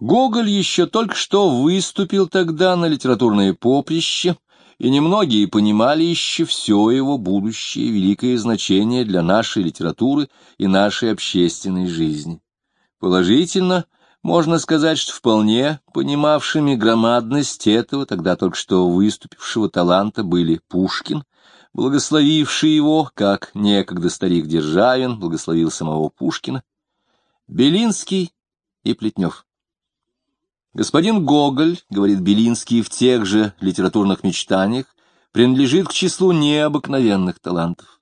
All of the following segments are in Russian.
Гоголь еще только что выступил тогда на литературное поприще, и немногие понимали еще все его будущее великое значение для нашей литературы и нашей общественной жизни. Положительно, можно сказать, что вполне понимавшими громадность этого тогда только что выступившего таланта были Пушкин, благословивший его, как некогда старик Державин благословил самого Пушкина, Белинский и Плетнев. Господин Гоголь, говорит Белинский в тех же литературных мечтаниях, принадлежит к числу необыкновенных талантов.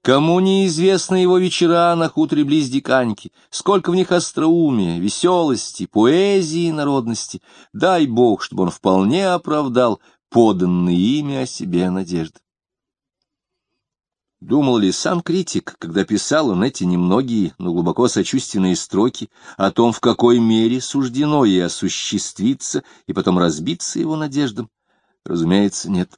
Кому неизвестны его вечера на хуторе близ Диканьки, сколько в них остроумия, веселости, поэзии и народности, дай бог, чтобы он вполне оправдал поданные ими о себе надежды. Думал ли сам критик, когда писал он эти немногие, но глубоко сочувственные строки о том, в какой мере суждено ей осуществиться и потом разбиться его надеждам? Разумеется, нет.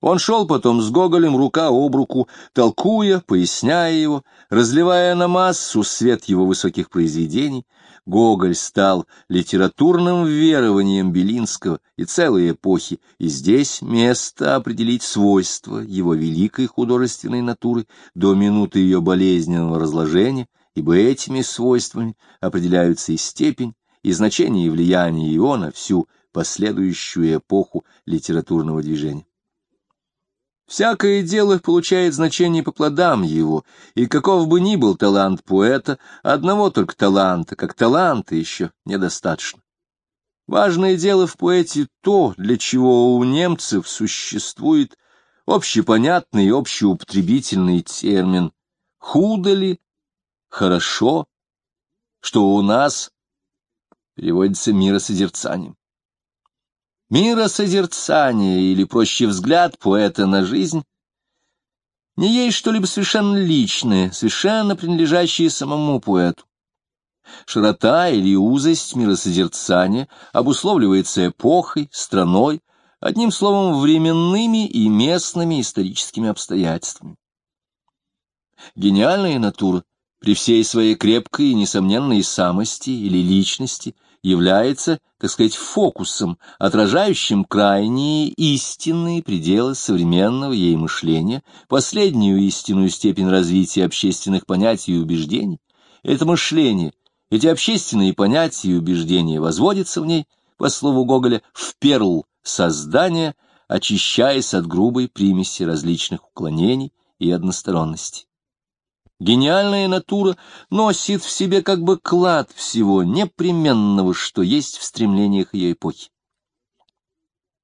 Он шел потом с Гоголем рука об руку, толкуя, поясняя его, разливая на массу свет его высоких произведений, Гоголь стал литературным верованием Белинского и целой эпохи, и здесь место определить свойства его великой художественной натуры до минуты ее болезненного разложения, ибо этими свойствами определяются и степень, и значение и влияние его на всю последующую эпоху литературного движения. Всякое дело получает значение по плодам его, и каков бы ни был талант поэта, одного только таланта, как таланта еще недостаточно. Важное дело в поэте то, для чего у немцев существует общепонятный и общеупотребительный термин «худо ли?», «хорошо?», что у нас переводится миросозерцанием. Миросозерцание, или, проще взгляд поэта на жизнь, не есть что-либо совершенно личное, совершенно принадлежащее самому поэту. Широта или узость миросозерцания обусловливается эпохой, страной, одним словом, временными и местными историческими обстоятельствами. Гениальная натура при всей своей крепкой и несомненной самости или личности является, так сказать, фокусом, отражающим крайние истинные пределы современного ей мышления, последнюю истинную степень развития общественных понятий и убеждений. Это мышление, эти общественные понятия и убеждения возводятся в ней, по слову Гоголя, в перл создания, очищаясь от грубой примеси различных уклонений и односторонности. Гениальная натура носит в себе как бы клад всего непременного, что есть в стремлениях ее эпохи.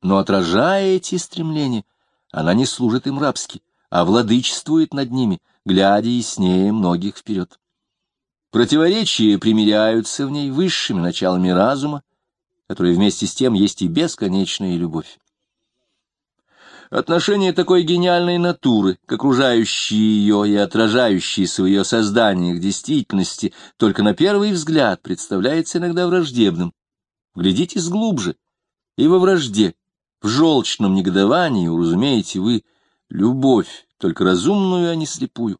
Но отражая эти стремления, она не служит им рабски, а владычествует над ними, глядя яснее многих вперед. Противоречия примиряются в ней высшими началами разума, которые вместе с тем есть и бесконечная любовь. Отношение такой гениальной натуры к окружающей ее и отражающейся в ее создании к действительности только на первый взгляд представляется иногда враждебным. Глядитесь глубже, и во вражде, в желчном негодовании уразумеете вы любовь, только разумную, а не слепую.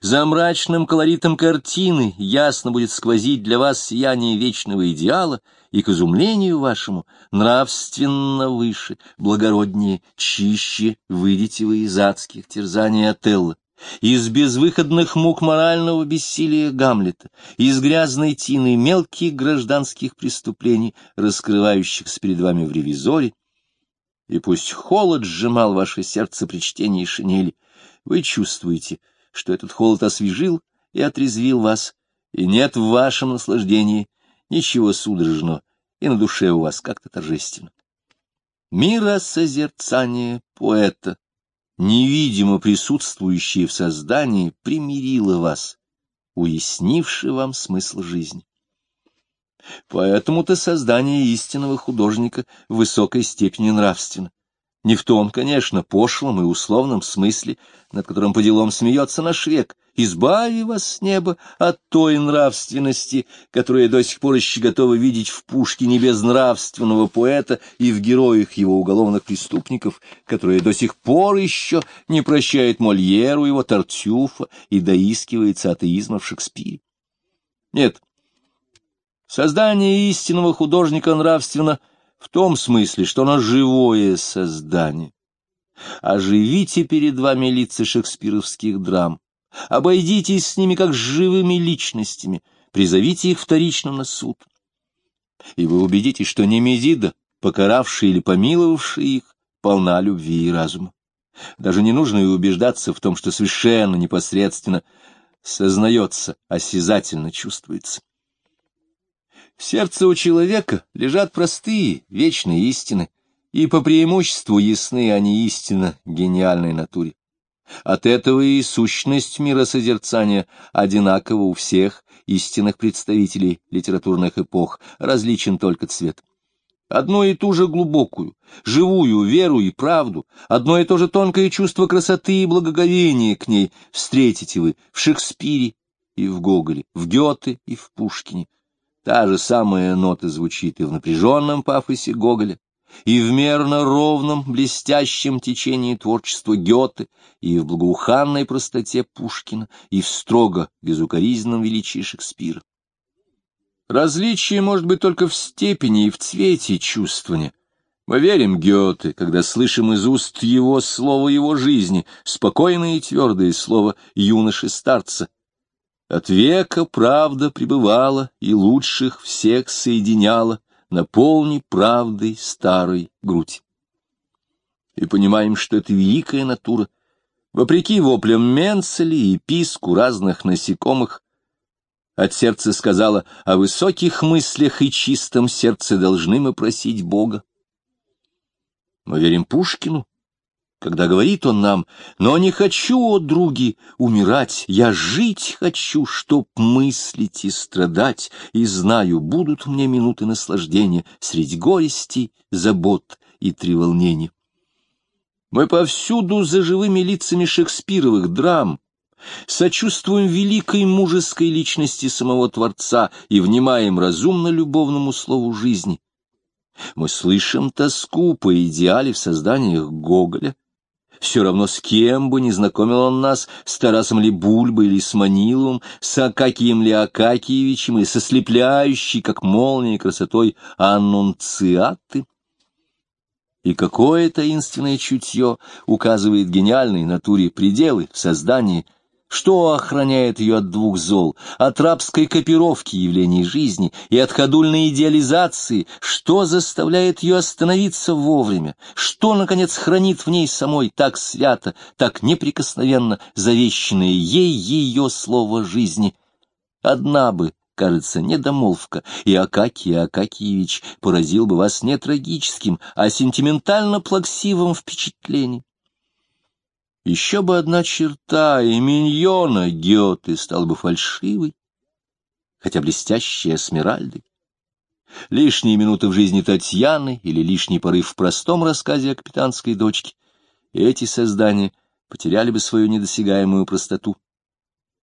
За мрачным колоритом картины ясно будет сквозить для вас сияние вечного идеала, и к изумлению вашему нравственно выше, благороднее, чище выйдете вы из адских терзаний Отелла, из безвыходных мук морального бессилия Гамлета, из грязной тины мелких гражданских преступлений, раскрывающихся перед вами в ревизоре, и пусть холод сжимал ваше сердце при чтении шинели, вы чувствуете — что этот холод освежил и отрезвил вас, и нет в вашем наслаждении ничего судорожного, и на душе у вас как-то торжественно. Миросозерцание поэта, невидимо присутствующее в создании, примирило вас, уяснивши вам смысл жизни. Поэтому-то создание истинного художника в высокой степени нравственно. Не в том, конечно, пошлом и условном смысле, над которым по делам смеется наш век. Избави вас с неба от той нравственности, которая до сих пор еще готова видеть в Пушкине безнравственного поэта и в героях его уголовных преступников, которая до сих пор еще не прощает Мольеру его Тартюфа и доискивается атеизма в Шекспире. Нет, Создание истинного художника нравственно в том смысле, что оно живое создание. Оживите перед вами лица шекспировских драм, обойдитесь с ними как с живыми личностями, призовите их вторично на суд. И вы убедитесь, что Немезида, покаравший или помиловавший их, полна любви и разума. Даже не нужно и убеждаться в том, что совершенно непосредственно сознается, осязательно чувствуется. В сердце у человека лежат простые, вечные истины, и по преимуществу ясны они истинно гениальной натуре. От этого и сущность миросозерцания одинакова у всех истинных представителей литературных эпох, различен только цвет. Одно и ту же глубокую, живую веру и правду, одно и то же тонкое чувство красоты и благоговения к ней встретите вы в Шекспире и в Гоголе, в Гёте и в Пушкине. Та же самая нота звучит и в напряженном пафосе Гоголя, и в мерно ровном, блестящем течении творчества Гёте, и в благоуханной простоте Пушкина, и в строго безукоризненном величии Шекспира. Различие может быть только в степени и в цвете чувствования. Мы верим Гёте, когда слышим из уст его слово его жизни, спокойное и твердое слово юноши-старца. От века правда пребывала и лучших всех соединяла, наполни правдой старой грудь. И понимаем, что это великая натура, вопреки воплям Менцели и писку разных насекомых, от сердца сказала, о высоких мыслях и чистом сердце должны мы просить Бога. Мы верим Пушкину, когда говорит он нам, «Но не хочу, о други, умирать, я жить хочу, чтоб мыслить и страдать, и знаю, будут мне минуты наслаждения среди горести, забот и треволнений». Мы повсюду за живыми лицами шекспировых драм, сочувствуем великой мужеской личности самого Творца и внимаем разумно-любовному слову жизни. Мы слышим тоску по идеале в созданиях Гоголя, все равно с кем бы не знакомил он нас, с Тарасом ли Бульбой или с Маниловым, с Акакием ли Акакиевичем или со слепляющей, как молния, красотой аннунциаты. И какое таинственное чутье указывает гениальной натуре пределы в создании – что охраняет ее от двух зол, от рабской копировки явлений жизни и от ходульной идеализации? Что заставляет ее остановиться вовремя? Что, наконец, хранит в ней самой так свято, так неприкосновенно завещанное ей ее слово жизни? Одна бы, кажется, недомолвка, и Акакий Акакиевич поразил бы вас не трагическим, а сентиментально-плаксивым впечатлением. Еще бы одна черта, и миньона Гёте стал бы фальшивой, хотя блестящей эсмеральдой. Лишние минуты в жизни Татьяны или лишний порыв в простом рассказе о капитанской дочке, эти создания потеряли бы свою недосягаемую простоту.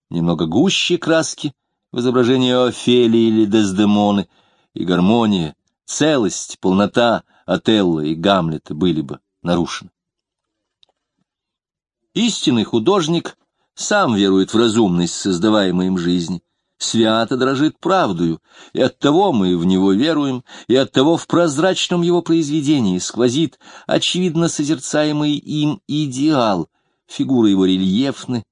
Немного гуще краски в изображении Офелии или Дездемоны, и гармония, целость, полнота Отелла и Гамлета были бы нарушены. Истинный художник сам верует в разумность создаваемой им жизни, свято дрожит правдою, и оттого мы в него веруем, и оттого в прозрачном его произведении сквозит очевидно созерцаемый им идеал, фигуры его рельефны,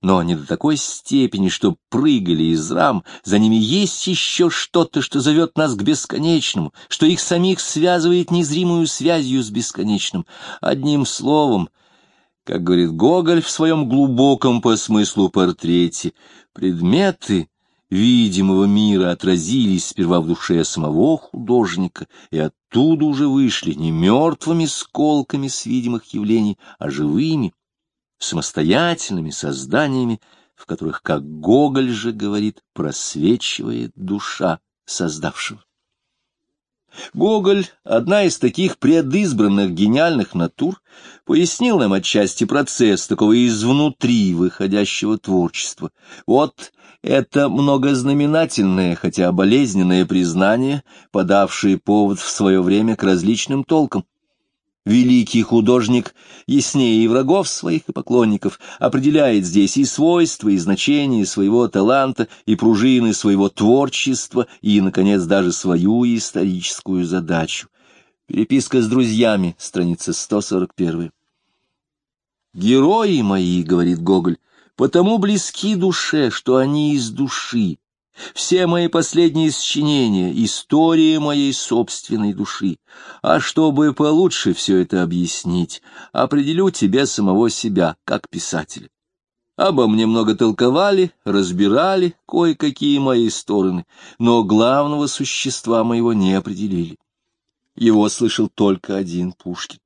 но не до такой степени, что прыгали из рам, за ними есть еще что-то, что зовет нас к бесконечному, что их самих связывает незримую связью с бесконечным. Одним словом, как говорит Гоголь в своем глубоком по смыслу портрете, предметы видимого мира отразились сперва в душе самого художника, и оттуда уже вышли не мертвыми сколками с видимых явлений, а живыми, самостоятельными созданиями, в которых, как Гоголь же говорит, просвечивает душа создавшего. Гоголь, одна из таких предизбранных гениальных натур, пояснил нам отчасти процесс такого извнутри выходящего творчества. Вот это многознаменательное, хотя болезненное признание, подавшее повод в свое время к различным толкам. Великий художник, яснее и врагов своих, и поклонников, определяет здесь и свойства, и значения своего таланта, и пружины своего творчества, и, наконец, даже свою историческую задачу. Переписка с друзьями, страница 141. «Герои мои, — говорит Гоголь, — потому близки душе, что они из души, все мои последние сочинения — история моей собственной души. А чтобы получше все это объяснить, определю тебе самого себя, как писателя. Обо мне много толковали, разбирали кое-какие мои стороны, но главного существа моего не определили. Его слышал только один Пушкин.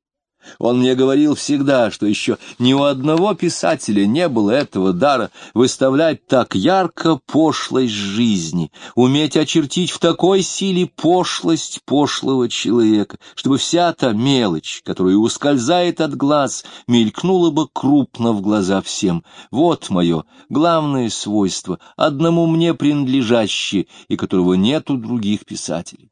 Он мне говорил всегда, что еще ни у одного писателя не было этого дара выставлять так ярко пошлость жизни, уметь очертить в такой силе пошлость пошлого человека, чтобы вся та мелочь, которая ускользает от глаз, мелькнула бы крупно в глаза всем. Вот мое главное свойство, одному мне принадлежащее, и которого нет у других писателей.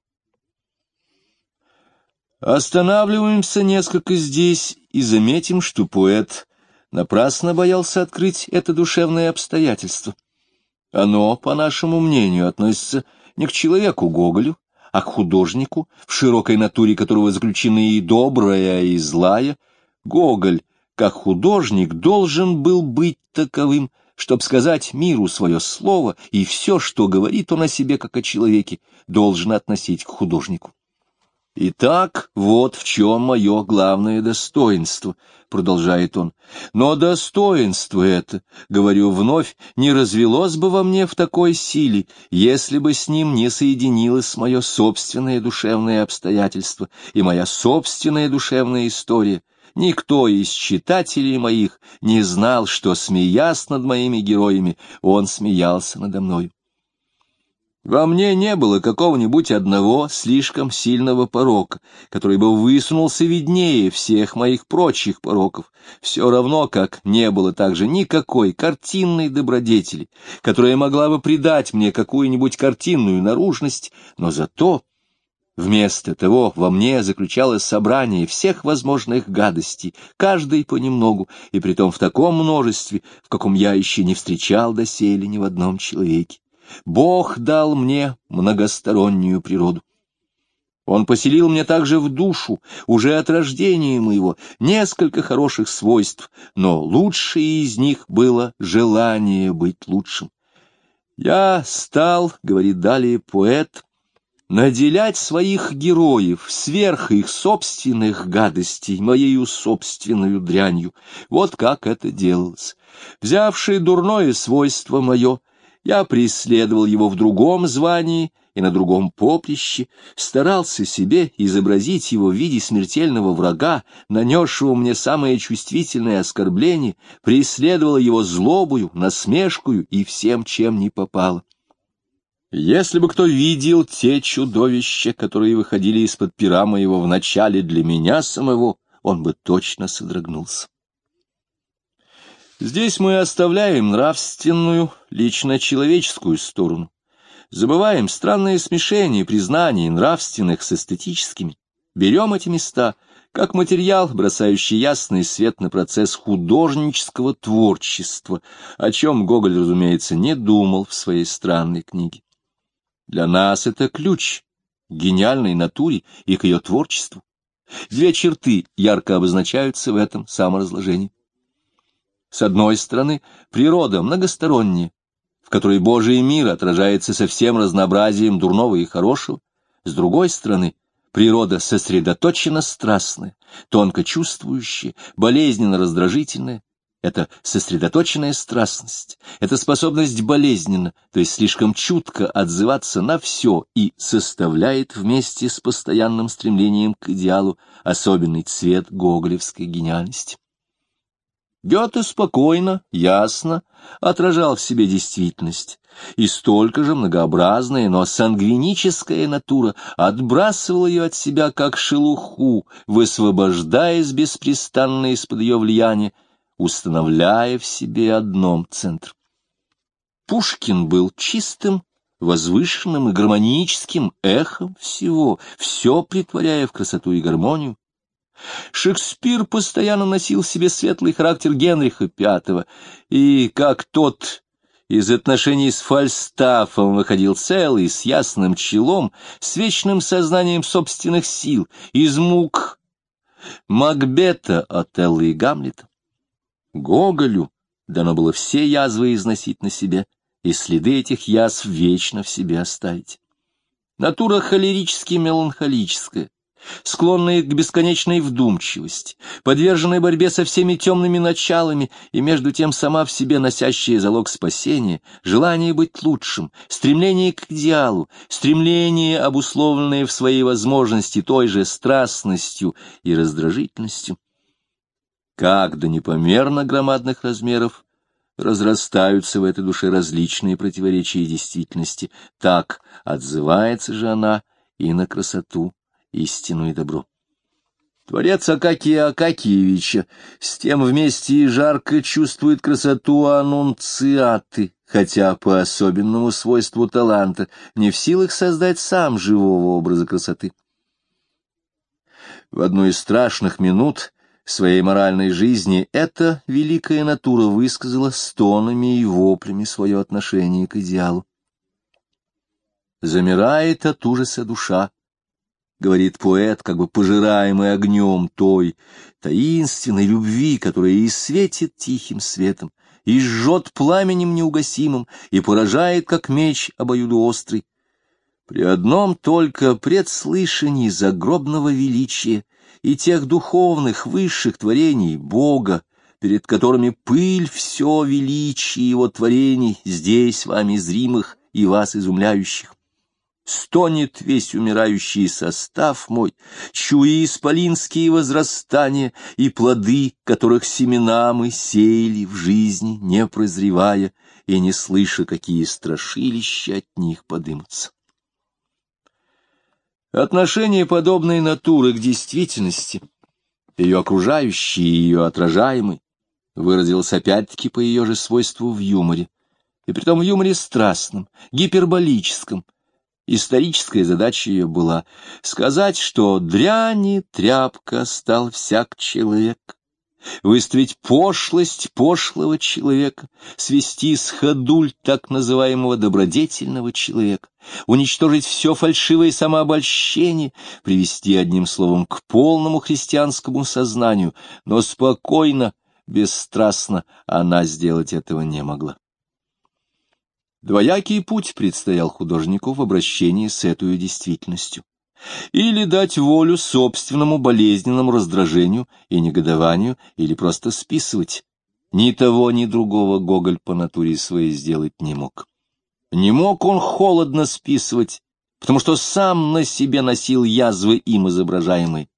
Останавливаемся несколько здесь и заметим, что поэт напрасно боялся открыть это душевное обстоятельство. Оно, по нашему мнению, относится не к человеку Гоголю, а к художнику, в широкой натуре которого заключены и добрая, и злая. Гоголь, как художник, должен был быть таковым, чтобы сказать миру свое слово, и все, что говорит он о себе, как о человеке, должен относить к художнику. «Итак, вот в чем мое главное достоинство», — продолжает он. «Но достоинство это, говорю вновь, не развелось бы во мне в такой силе, если бы с ним не соединилось мое собственное душевное обстоятельство и моя собственная душевная история. Никто из читателей моих не знал, что, смеясь над моими героями, он смеялся надо мной. Во мне не было какого-нибудь одного слишком сильного порока, который бы высунулся виднее всех моих прочих пороков, все равно как не было также никакой картинной добродетели, которая могла бы придать мне какую-нибудь картинную наружность, но зато Вместо того во мне заключалось собрание всех возможных гадостей, каждой понемногу, и притом в таком множестве, в каком я еще не встречал доселе ни в одном человеке. Бог дал мне многостороннюю природу. Он поселил мне также в душу, уже от рождения моего, несколько хороших свойств, но лучшее из них было желание быть лучшим. Я стал, — говорит далее поэт, — наделять своих героев сверх их собственных гадостей, моею собственную дрянью. Вот как это делалось. Взявший дурное свойство мое, я преследовал его в другом звании и на другом поприще, старался себе изобразить его в виде смертельного врага, нанесшего мне самое чувствительное оскорбление, преследовал его злобою, насмешкою и всем, чем не попало. Если бы кто видел те чудовища, которые выходили из-под пера моего в начале для меня самого, он бы точно содрогнулся. Здесь мы оставляем нравственную, лично человеческую сторону. Забываем странное смешение признаний нравственных с эстетическими. Берем эти места как материал, бросающий ясный свет на процесс художнического творчества, о чем Гоголь, разумеется, не думал в своей странной книге. Для нас это ключ к гениальной натуре и к ее творчеству. Две черты ярко обозначаются в этом саморазложении. С одной стороны, природа многосторонняя, в которой Божий мир отражается со всем разнообразием дурного и хорошего. С другой стороны, природа сосредоточена страстная, тонко чувствующая, болезненно раздражительная. Это сосредоточенная страстность, это способность болезненно, то есть слишком чутко отзываться на все и составляет вместе с постоянным стремлением к идеалу особенный цвет гоголевской гениальности. Гёте спокойно, ясно отражал в себе действительность, и столько же многообразная, но сангвиническая натура отбрасывала ее от себя как шелуху, высвобождаясь беспрестанно из-под ее влияния, устанавливая в себе одном центр. Пушкин был чистым, возвышенным и гармоническим эхом всего, все притворяя в красоту и гармонию, Шекспир постоянно носил в себе светлый характер Генриха V, и как тот из отношений с Фальстафом выходил целый, с ясным челом, с вечным сознанием собственных сил, из мук Макбета, Отелла и Гамлета. Гоголю дано было все язвы износить на себе, и следы этих язв вечно в себе оставить. Натура холерически-меланхолическая, склонная к бесконечной вдумчивости, подверженная борьбе со всеми темными началами и между тем сама в себе носящая залог спасения, желание быть лучшим, стремление к идеалу, стремление, обусловленное в своей возможности той же страстностью и раздражительностью, как до непомерно громадных размеров разрастаются в этой душе различные противоречия действительности, так отзывается же она и на красоту, истину и добро. Творец Акакия Акакиевича с тем вместе и жарко чувствует красоту анунциаты, хотя по особенному свойству таланта не в силах создать сам живого образа красоты. В одну из страшных минут своей моральной жизни эта великая натура высказала стонами и воплями свое отношение к идеалу. Замирает от ужаса душа, говорит поэт, как бы пожираемый огнем той таинственной любви, которая и светит тихим светом, и жжет пламенем неугасимым, и поражает, как меч обоюдоострый. При одном только предслышании загробного величия и тех духовных высших творений Бога, перед которыми пыль все величие его творений здесь вами зримых и вас изумляющих стонет весь умирающий состав мой, чуя исполинские возрастания и плоды, которых семена мы сеяли в жизни, не прозревая и не слыша, какие страшилища от них подымутся. Отношение подобной натуры к действительности, ее окружающей и ее отражаемой, выразилось опять-таки по ее же свойству в юморе, и притом в юморе страстном, гиперболическом, Историческая задача ее была сказать, что дряни тряпка стал всяк человек, выставить пошлость пошлого человека, свести с ходуль так называемого добродетельного человека, уничтожить все фальшивое самообольщение, привести одним словом к полному христианскому сознанию, но спокойно, бесстрастно она сделать этого не могла. Двоякий путь предстоял художнику в обращении с этой действительностью. Или дать волю собственному болезненному раздражению и негодованию, или просто списывать. Ни того, ни другого Гоголь по натуре своей сделать не мог. Не мог он холодно списывать, потому что сам на себе носил язвы им изображаемые.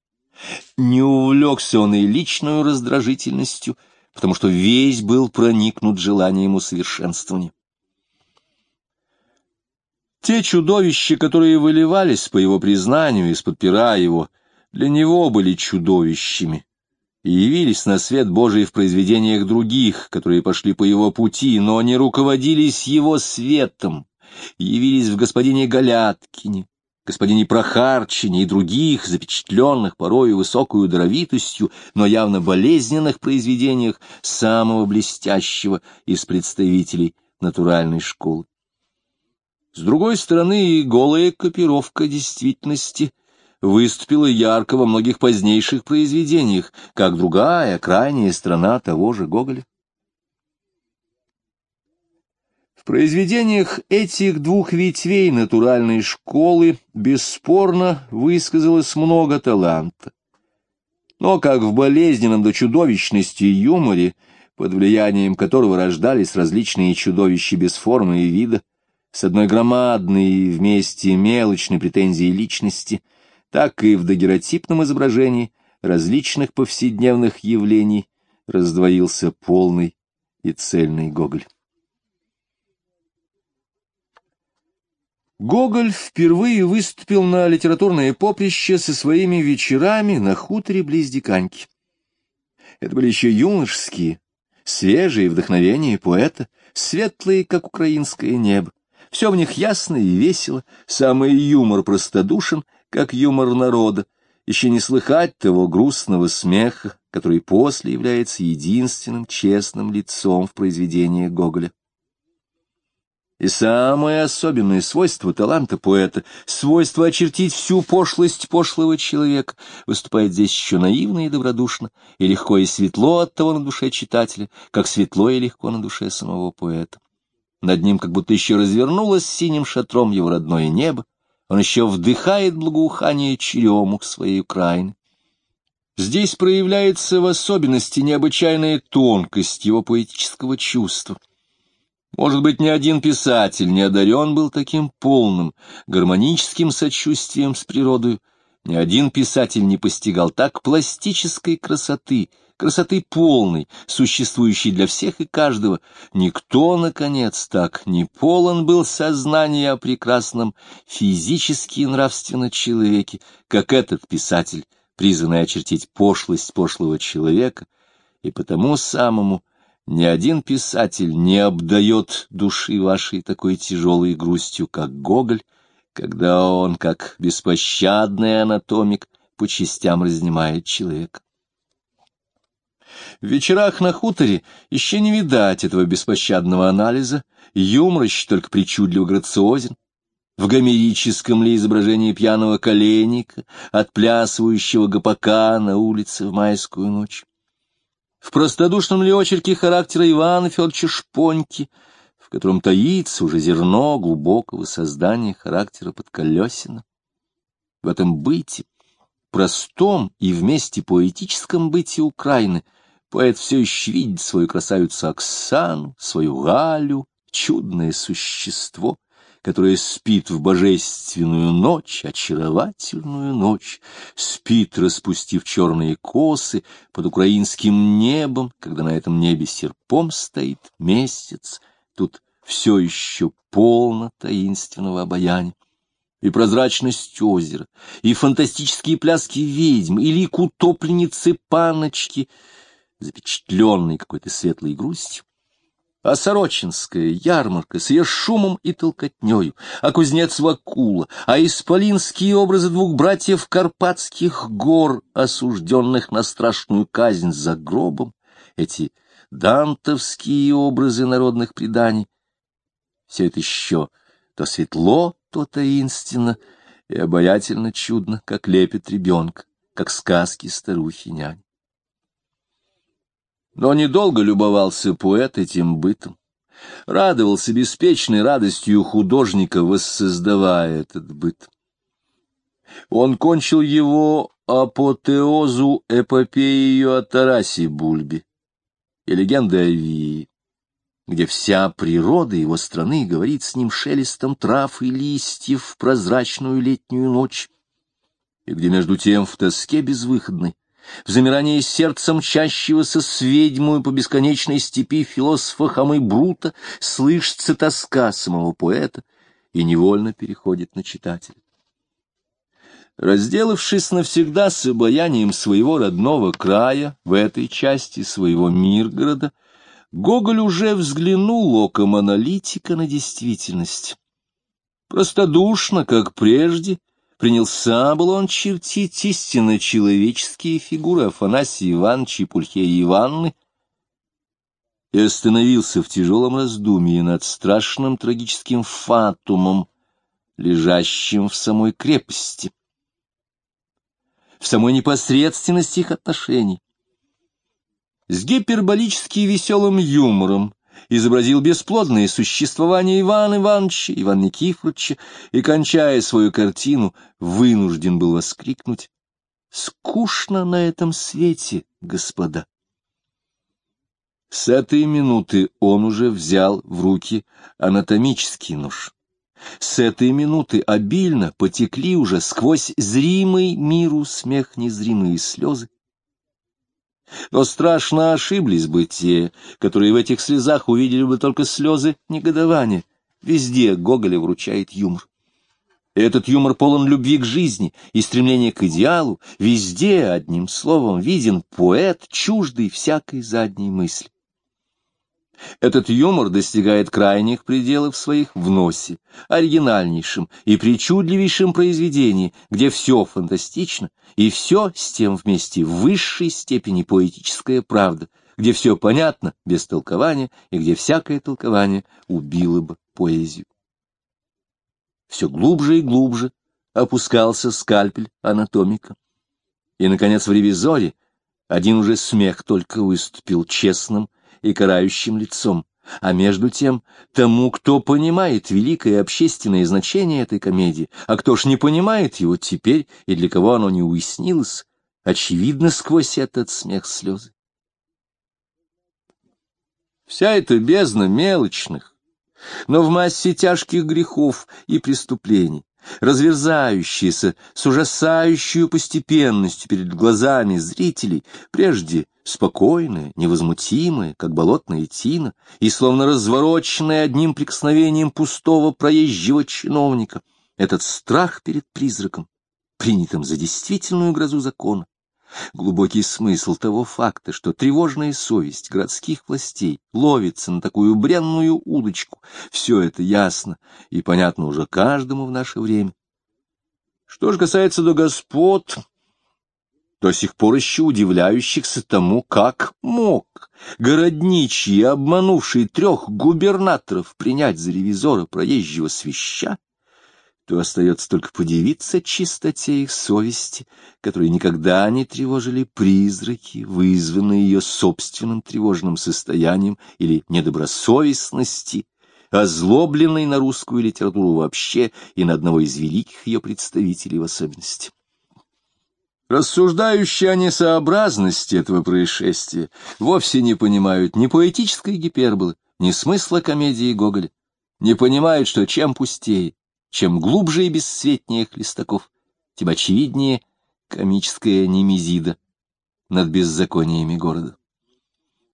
Не увлекся он и личную раздражительностью, потому что весь был проникнут желанием усовершенствования. Те чудовища, которые выливались, по его признанию, из-под пера его, для него были чудовищами и явились на свет Божий в произведениях других, которые пошли по его пути, но не руководились его светом, явились в господине Галяткине, господине Прохарчине и других, запечатленных порою высокую даровитостью, но явно болезненных произведениях самого блестящего из представителей натуральной школы. С другой стороны, и голая копировка действительности выступила ярко во многих позднейших произведениях, как другая, крайняя страна того же Гоголя. В произведениях этих двух ветвей натуральной школы бесспорно высказалось много таланта. Но как в болезненном до чудовищности юморе, под влиянием которого рождались различные чудовища без формы и вида, с одной громадной и вместе мелочной претензией личности, так и в дагеротипном изображении различных повседневных явлений раздвоился полный и цельный Гоголь. Гоголь впервые выступил на литературное поприще со своими вечерами на хуторе близ Диканьки. Это были еще юношеские, свежие вдохновения поэта, светлые, как украинское небо. Все в них ясно и весело, самый юмор простодушен, как юмор народа, еще не слыхать того грустного смеха, который после является единственным честным лицом в произведении Гоголя. И самое особенное свойство таланта поэта, свойство очертить всю пошлость пошлого человека, выступает здесь еще наивно и добродушно, и легко и светло от того на душе читателя, как светло и легко на душе самого поэта. Над ним как будто еще развернулось синим шатром его родное небо, он еще вдыхает благоухание черемух своей Украины. Здесь проявляется в особенности необычайная тонкость его поэтического чувства. Может быть, ни один писатель не одарен был таким полным, гармоническим сочувствием с природой, ни один писатель не постигал так пластической красоты — красоты полной, существующей для всех и каждого, никто, наконец, так не полон был сознания о прекрасном физически и нравственно человеке, как этот писатель, призванный очертить пошлость пошлого человека, и потому самому ни один писатель не обдает души вашей такой тяжелой грустью, как Гоголь, когда он, как беспощадный анатомик, по частям разнимает человека. В вечерах на хуторе еще не видать этого беспощадного анализа, юмор еще только причудливо грациозен. В гомерическом ли изображении пьяного коленника, отплясывающего гопака на улице в майскую ночь? В простодушном ли очерке характера Ивана Федоровича Шпоньки, в котором таится уже зерно глубокого создания характера подколесина? В этом быте, простом и вместе поэтическом быте Украины — Поэт все еще видит свою красавицу Оксану, свою Галю, чудное существо, которое спит в божественную ночь, очаровательную ночь, спит, распустив черные косы под украинским небом, когда на этом небе серпом стоит месяц. Тут все еще полно таинственного обаяния и прозрачность озера, и фантастические пляски ведьм, и лик утопленницы паночки — запечатленный какой-то светлой грустью, а Сорочинская ярмарка с ее шумом и толкотнею, а кузнец Вакула, а исполинские образы двух братьев Карпатских гор, осужденных на страшную казнь за гробом, эти дантовские образы народных преданий, все это еще то светло, то таинственно и обаятельно чудно, как лепит ребенка, как сказки старухи-нянь. Но недолго любовался поэт этим бытом, радовался беспечной радостью художника, воссоздавая этот быт. Он кончил его апотеозу эпопею о Тарасе Бульбе и легенды о Вии, где вся природа его страны говорит с ним шелестом трав и листьев в прозрачную летнюю ночь, и где между тем в тоске безвыходной в замирании сердца мчащегося с ведьмою по бесконечной степи философа Хамы Брута слышится тоска самого поэта и невольно переходит на читателя. Разделавшись навсегда с обаянием своего родного края в этой части своего Миргорода, Гоголь уже взглянул оком аналитика на действительность. Простодушно, как прежде, — Принялся был он чертить истинно человеческие фигуры Афанасия Ивановича и Пульхея Ивановны и остановился в тяжелом раздумье над страшным трагическим фатумом, лежащим в самой крепости, в самой непосредственности их отношений. С гиперболически веселым юмором изобразил бесплодное существование Ивана Ивановича, Ивана Никифоровича, и, кончая свою картину, вынужден был воскликнуть «Скучно на этом свете, господа!» С этой минуты он уже взял в руки анатомический нож. С этой минуты обильно потекли уже сквозь зримый миру смех незримые слезы, но страшно ошиблись бы те, которые в этих слезах увидели бы только слезы негодования. Везде Гоголя вручает юмор. Этот юмор полон любви к жизни и стремления к идеалу. Везде, одним словом, виден поэт, чуждый всякой задней мысли. Этот юмор достигает крайних пределов своих в носе, оригинальнейшем и причудливейшем произведении, где все фантастично, и все с тем вместе в высшей степени поэтическая правда, где все понятно, без толкования, и где всякое толкование убило бы поэзию. Все глубже и глубже опускался скальпель анатомика. И, наконец, в ревизоре один уже смех только выступил честным и карающим лицом, а между тем тому, кто понимает великое общественное значение этой комедии, а кто ж не понимает его теперь и для кого оно не уяснилось, очевидно сквозь этот смех слезы. Вся эта бездна мелочных, но в массе тяжких грехов и преступлений, разверзающаяся с ужасающей постепенностью перед глазами зрителей, прежде спокойная, невозмутимая, как болотная тина, и словно развороченная одним прикосновением пустого проезжего чиновника, этот страх перед призраком, принятым за действительную грозу закона, глубокий смысл того факта, что тревожная совесть городских властей ловится на такую бренную удочку, все это ясно и понятно уже каждому в наше время. Что же касается до господ, до сих пор еще удивляющихся тому, как мог городничий, обманувший трех губернаторов, принять за ревизора проезжего свища, то остается только подивиться чистоте их совести, которые никогда не тревожили призраки, вызванные ее собственным тревожным состоянием или недобросовестности, озлобленной на русскую литературу вообще и на одного из великих ее представителей в особенности. Рассуждающие о несообразности этого происшествия вовсе не понимают ни поэтической гиперболы, ни смысла комедии Гоголя, не понимают, что чем пустее, чем глубже и бесцветнее Хлестаков, тем очевиднее комическая немезида над беззакониями города.